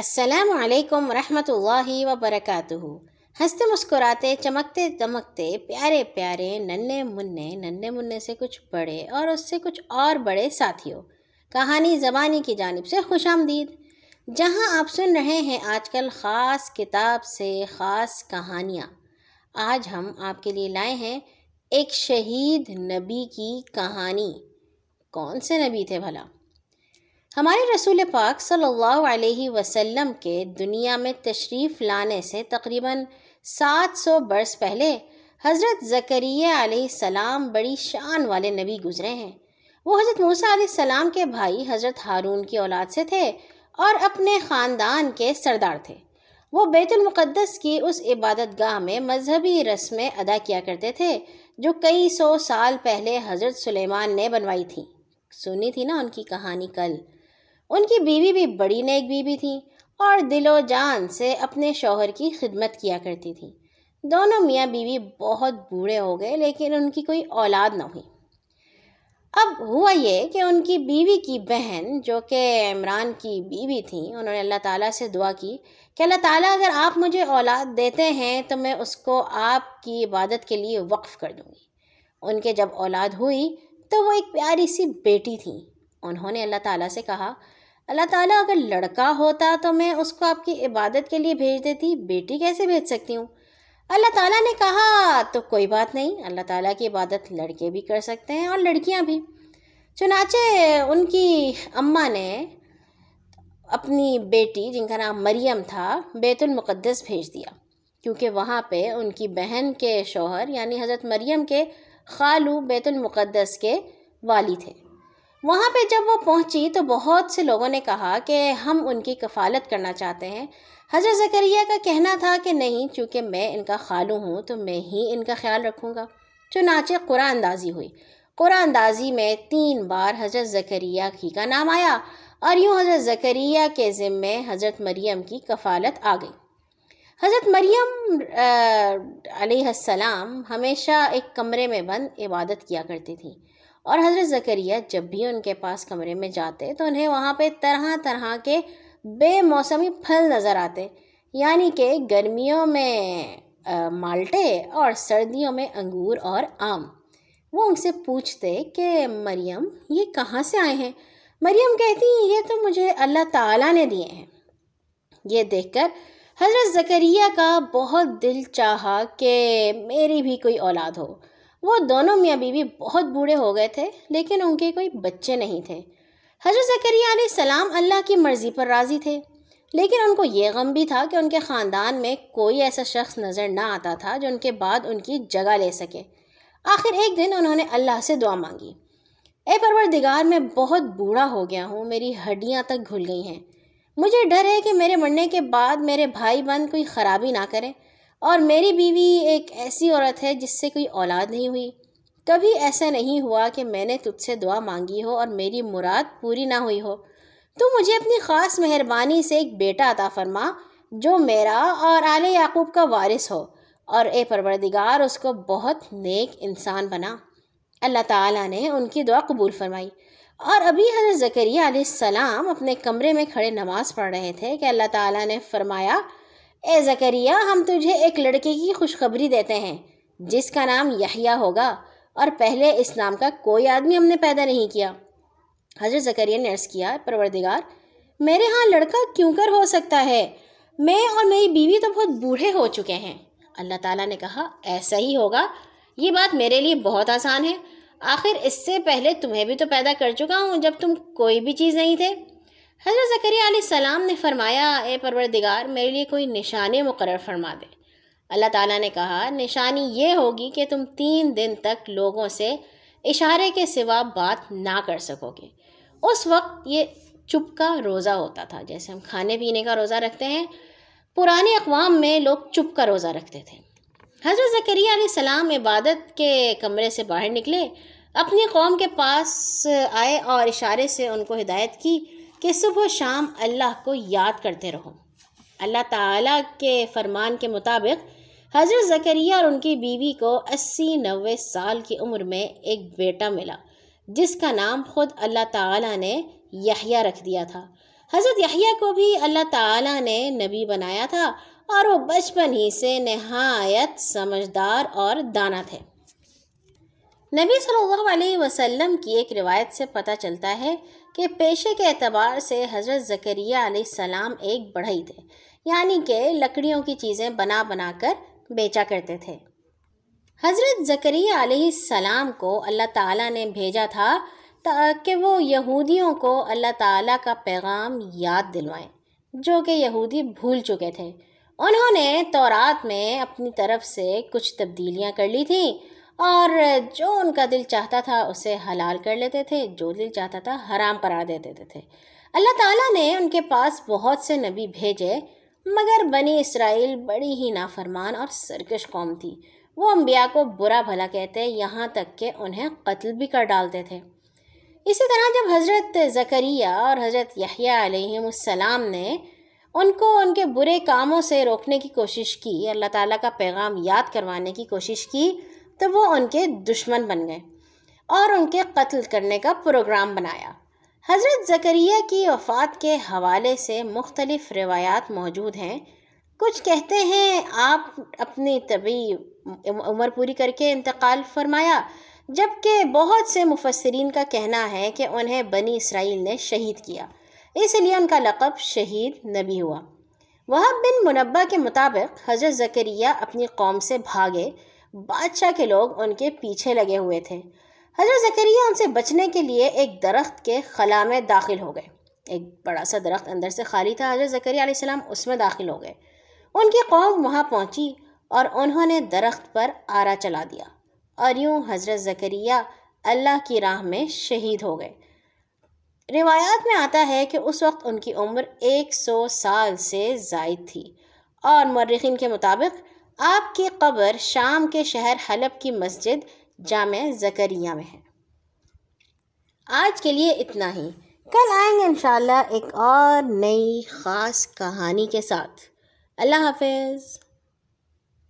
السلام علیکم ورحمۃ اللہ وبرکاتہ۔ ہنستے مسکراتے، چمکتے دمکتے، پیارے پیارے ننے منے ننے منے سے کچھ بڑے اور اس سے کچھ اور بڑے ساتھیوں۔ کہانی زبانی کی جانب سے خوش آمدید۔ جہاں آپ سن رہے ہیں آج کل خاص کتاب سے خاص کہانیاں۔ آج ہم آپ کے لیے لائے ہیں ایک شہید نبی کی کہانی۔ کون سے نبی تھے بھلا؟ ہمارے رسول پاک صلی اللہ علیہ وسلم کے دنیا میں تشریف لانے سے تقریباً سات سو برس پہلے حضرت ذکریہ علیہ السلام بڑی شان والے نبی گزرے ہیں۔ وہ حضرت موسیٰ علیہ السلام کے بھائی حضرت ہارون کی اولاد سے تھے اور اپنے خاندان کے سردار تھے۔ وہ بیت المقدس کی اس عبادت گاہ میں مذہبی رسمیں ادا کیا کرتے تھے جو کئی سو سال پہلے حضرت سلیمان نے بنوائی تھی۔ سنی تھی نا ان کی کہانی کل۔ ان کی بیوی بھی بڑی نیک بیوی تھی اور دل و جان سے اپنے شوہر کی خدمت کیا کرتی تھی۔ دونوں میاں بیوی بہت بوڑھے ہو گئے، لیکن ان کی کوئی اولاد نہ ہوئی۔ اب ہوا یہ کہ ان کی بیوی کی بہن، جو کہ عمران کی بیوی تھیں، انہوں نے اللہ تعالیٰ سے دعا کی کہ اللہ تعالیٰ اگر آپ مجھے اولاد دیتے ہیں تو میں اس کو آپ کی عبادت کے لیے وقف کر دوں گی۔ ان کے جب اولاد ہوئی تو وہ ایک پیاری سی بیٹی تھیں۔ انہوں نے اللہ تعالیٰ سے کہا اللہ تعالیٰ اگر لڑکا ہوتا تو میں اس کو آپ کی عبادت کے لیے بھیج دیتی، بیٹی کیسے بھیج سکتی ہوں؟ اللہ تعالیٰ نے کہا، تو کوئی بات نہیں، اللہ تعالیٰ کی عبادت لڑکے بھی کر سکتے ہیں اور لڑکیاں بھی۔ چنانچہ ان کی اماں نے اپنی بیٹی جن کا نام مریم تھا، بیت المقدس بھیج دیا۔ کیونکہ وہاں پہ ان کی بہن کے شوہر یعنی حضرت مریم کے خالو بیت المقدس کے والی تھے۔ وہاں پہ جب وہ پہنچی تو بہت سے لوگوں نے کہا کہ ہم ان کی کفالت کرنا چاہتے ہیں۔ حضرت ذکریہ کا کہنا تھا کہ نہیں، چونکہ میں ان کا خالو ہوں تو میں ہی ان کا خیال رکھوں گا۔ چنانچہ قرآن اندازی ہوئی۔ قرآن اندازی میں تین بار حضرت ذکریہ ہی کا نام آیا اور یوں حضرت ذکریہ کے ذمے حضرت مریم کی کفالت آ گئی۔ حضرت مریم علیہ السلام ہمیشہ ایک کمرے میں بند عبادت کیا کرتی تھیں۔ اور حضرت ذکریہ جب بھی ان کے پاس کمرے میں جاتے تو انہیں وہاں پہ طرح طرح کے بے موسمی پھل نظر آتے یعنی کہ گرمیوں میں مالٹے اور سردیوں میں انگور اور آم۔ وہ ان سے پوچھتے کہ مریم، یہ کہاں سے آئے ہیں؟ مریم کہتی، یہ تو مجھے اللہ تعالیٰ نے دیے ہیں۔ یہ دیکھ کر حضرت ذکریہ کا بہت دل چاہا کہ میری بھی کوئی اولاد ہو۔ وہ دونوں میاں بیوی بہت بوڑھے ہو گئے تھے، لیکن ان کے کوئی بچے نہیں تھے۔ حضرت ذکریہ علیہ السلام اللہ کی مرضی پر راضی تھے، لیکن ان کو یہ غم بھی تھا کہ ان کے خاندان میں کوئی ایسا شخص نظر نہ آتا تھا جو ان کے بعد ان کی جگہ لے سکے۔ آخر ایک دن انہوں نے اللہ سے دعا مانگی۔ اے پروردگار، میں بہت بوڑھا ہو گیا ہوں، میری ہڈیاں تک گھل گئی ہیں۔ مجھے ڈر ہے کہ میرے مرنے کے بعد میرے بھائی بند کوئی خرابی نہ کریں اور میری بیوی ایک ایسی عورت ہے جس سے کوئی اولاد نہیں ہوئی۔ کبھی ایسا نہیں ہوا کہ میں نے تجھ سے دعا مانگی ہو اور میری مراد پوری نہ ہوئی ہو۔ تو مجھے اپنی خاص مہربانی سے ایک بیٹا عطا فرما جو میرا اور آل یعقوب کا وارث ہو۔ اور اے پروردگار، اس کو بہت نیک انسان بنا۔ اللہ تعالیٰ نے ان کی دعا قبول فرمائی۔ اور ابھی حضرت ذکریہ علیہ السلام اپنے کمرے میں کھڑے نماز پڑھ رہے تھے کہ اللہ تعالیٰ نے فرمایا اے زکریہ ہم تجھے ایک لڑکے کی خوشخبری دیتے ہیں، جس کا نام یحییٰ ہوگا، اور پہلے اس نام کا کوئی آدمی ہم نے پیدا نہیں کیا۔ حضرت زکریہ نے عرض کیا، پروردگار، میرے ہاں لڑکا کیوں کر ہو سکتا ہے؟ میں اور میری بیوی تو بہت بوڑھے ہو چکے ہیں۔ اللہ تعالیٰ نے کہا، ایسا ہی ہوگا، یہ بات میرے لیے بہت آسان ہے۔ آخر اس سے پہلے تمہیں بھی تو پیدا کر چکا ہوں، جب تم کوئی بھی چیز نہیں تھے۔ حضرت ذکریہ علیہ السلام نے فرمایا، اے پروردگار، میرے لیے کوئی نشانی مقرر فرما دے۔ اللہ تعالیٰ نے کہا، نشانی یہ ہوگی کہ تم تین دن تک لوگوں سے اشارے کے سوا بات نہ کر سکو گے اس وقت یہ چپ کا روزہ ہوتا تھا، جیسے ہم کھانے پینے کا روزہ رکھتے ہیں۔ پرانے اقوام میں لوگ چپ کا روزہ رکھتے تھے۔ حضرت ذکریہ علیہ السلام عبادت کے کمرے سے باہر نکلے، اپنی قوم کے پاس آئے اور اشارے سے ان کو ہدایت کی۔ کہ صبح و شام اللہ کو یاد کرتے رہو۔ اللہ تعالیٰ کے فرمان کے مطابق حضرت ذکریہ اور ان کی بیوی کو اسی نوے سال کی عمر میں ایک بیٹا ملا، جس کا نام خود اللہ تعالیٰ نے یحییٰ رکھ دیا تھا۔ حضرت یحییٰ کو بھی اللہ تعالیٰ نے نبی بنایا تھا اور وہ بچپن ہی سے نہایت سمجھدار اور دانا تھے نبی صلی اللہ علیہ وسلم کی ایک روایت سے پتہ چلتا ہے کہ پیشے کے اعتبار سے حضرت ذکریہ علیہ السلام ایک بڑھئی تھے یعنی کہ لکڑیوں کی چیزیں بنا بنا کر بیچا کرتے تھے۔ حضرت ذکریہ علیہ السلام کو اللہ تعالیٰ نے بھیجا تھا تاکہ وہ یہودیوں کو اللہ تعالیٰ کا پیغام یاد دلوائیں، جو کہ یہودی بھول چکے تھے۔ انہوں نے تورات میں اپنی طرف سے کچھ تبدیلیاں کر لی تھیں۔ اور جو ان کا دل چاہتا تھا اسے حلال کر لیتے تھے، جو دل چاہتا تھا حرام قرار دے دیتے تھے۔ اللہ تعالیٰ نے ان کے پاس بہت سے نبی بھیجے، مگر بنی اسرائیل بڑی ہی نافرمان اور سرکش قوم تھی۔ وہ انبیاء کو برا بھلا کہتے، یہاں تک کہ انہیں قتل بھی کر ڈالتے تھے۔ اسی طرح جب حضرت زکریہ اور حضرت یحییٰ علیہ السلام نے ان کو ان کے برے کاموں سے روکنے کی کوشش کی، اللہ تعالیٰ کا پیغام یاد کروانے کی کوشش کی تو وہ ان کے دشمن بن گئے اور ان کے قتل کرنے کا پروگرام بنایا۔ حضرت زکریہ کی وفات کے حوالے سے مختلف روایات موجود ہیں۔ کچھ کہتے ہیں، آپ اپنی طبی عمر پوری کر کے انتقال فرمایا، جبکہ بہت سے مفسرین کا کہنا ہے کہ انہیں بنی اسرائیل نے شہید کیا۔ اس لیے ان کا لقب شہید نبی ہوا۔ وہ بن منبع کے مطابق حضرت ذکریہ اپنی قوم سے بھاگے۔ بادشاہ کے لوگ ان کے پیچھے لگے ہوئے تھے۔ حضرت ذکریہ ان سے بچنے کے لیے ایک درخت کے خلا میں داخل ہو گئے۔ ایک بڑا سا درخت اندر سے خالی تھا۔ حضرت ذکریہ علیہ السلام اس میں داخل ہو گئے۔ ان کی قوم وہاں پہنچی اور انہوں نے درخت پر آرا چلا دیا۔ اور یوں حضرت ذکریہ اللہ کی راہ میں شہید ہو گئے۔ روایات میں آتا ہے کہ اس وقت ان کی عمر ایک سو سال سے زائد تھی۔ اور مرخین کے مطابق آپ کی قبر شام کے شہر حلب کی مسجد جامع زکریہ میں ہے۔ آج کے لیے اتنا ہی۔ کل آئیں گے انشاءاللہ ایک اور نئی خاص کہانی کے ساتھ۔ اللہ حافظ۔